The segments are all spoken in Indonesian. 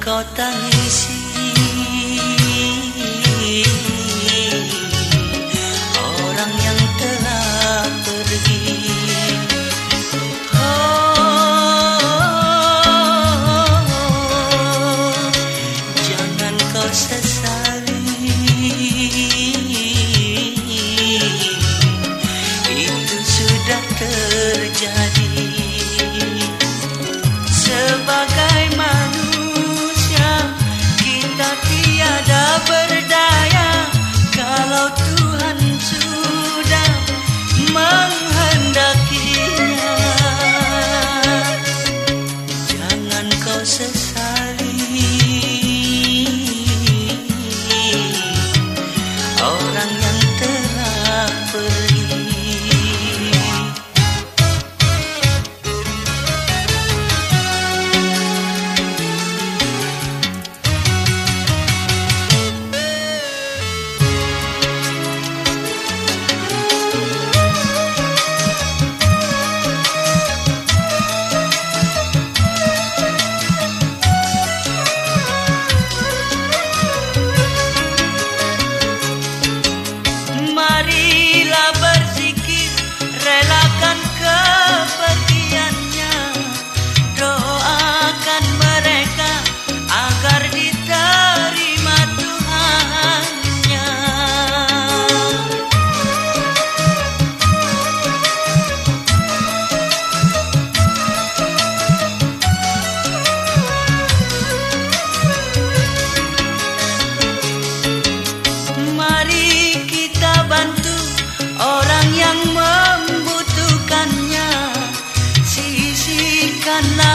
kau tangisi Orang yang telah pergi. Oh, Jangan kau sesali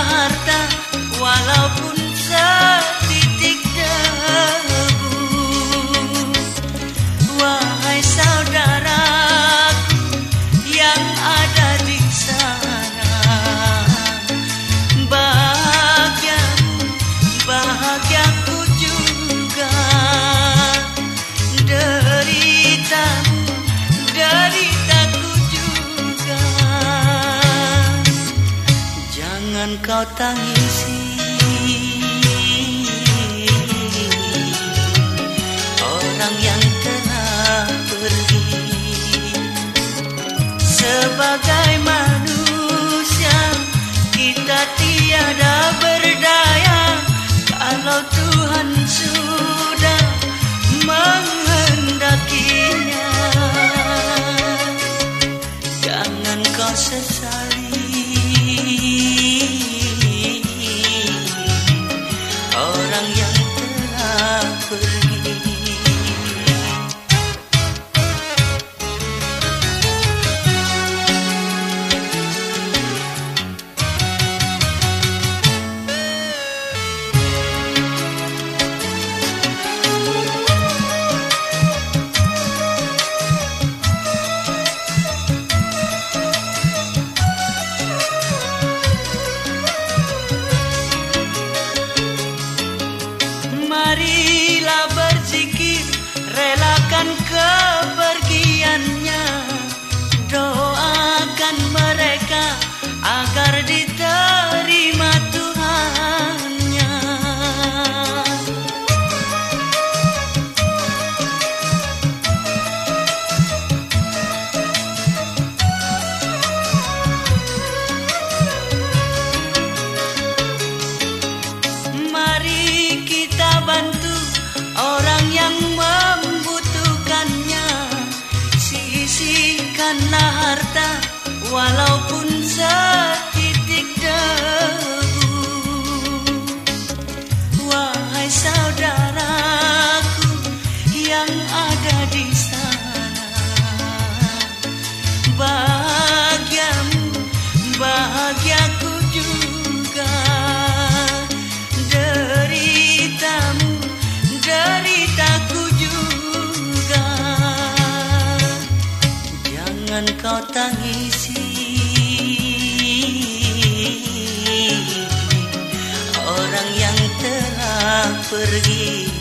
harta walaupun setitik kau tangisi orang yang telah pergi. Sebagai Marilah berzikir Relakan kepergiannya walaupun setitik debu. Wahai saudaraku yang ada di sana Bahagiamu, bahagiaku juga. Deritamu, deritaku juga. Jangan kau tangisi pergi